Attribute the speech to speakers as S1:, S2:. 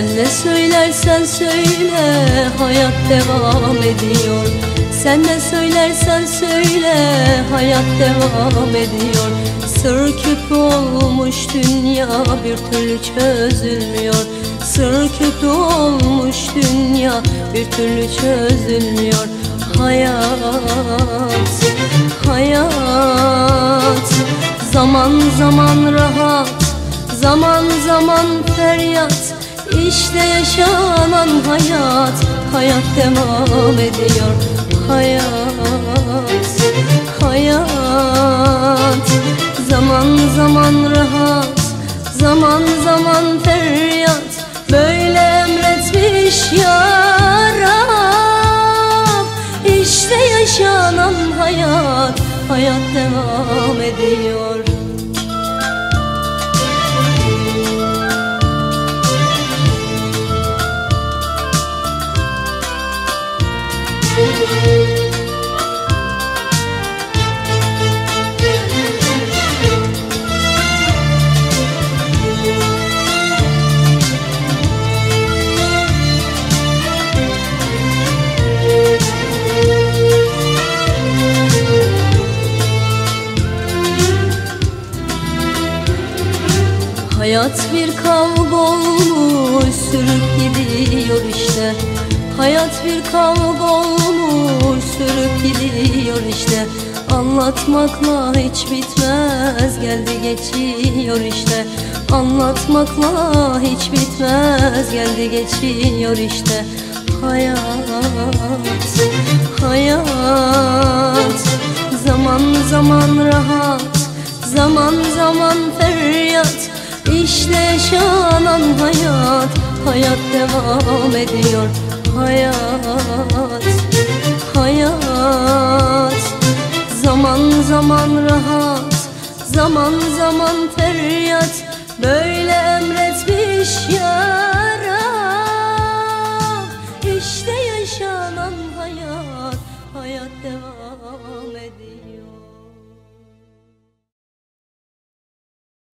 S1: Sen ne söylersen söyle hayat devam ediyor. Sen ne söylersen söyle hayat devam ediyor. Sır küpü olmuş dünya bir türlü çözülmüyor. Sır küpü olmuş dünya bir türlü çözülmüyor. Hayat, hayat Zaman zaman rahat, zaman zaman feryat İşte yaşanan hayat, hayat devam ediyor. Hayat, hayat. Zaman zaman rahat, zaman zaman feryat. Böyle emretmiş ya Rab. İşte yaşanan hayat, hayat devam ediyor Hayat bir kavga olmuş sürüp gidiyor işte. Hayat bir kavga olmuş sürüp gidiyor işte. Anlatmakla hiç bitmez geldi geçiyor işte. Anlatmakla hiç bitmez geldi geçiyor işte. Hayat, hayat. Zaman zaman rahat, zaman zaman feryat. İşte yaşanan hayat, hayat devam ediyor. Hayat, zaman rahat Zaman zaman feryat Böyle emretmiş yara. İşte yaşanan hayat Hayat devam ediyor.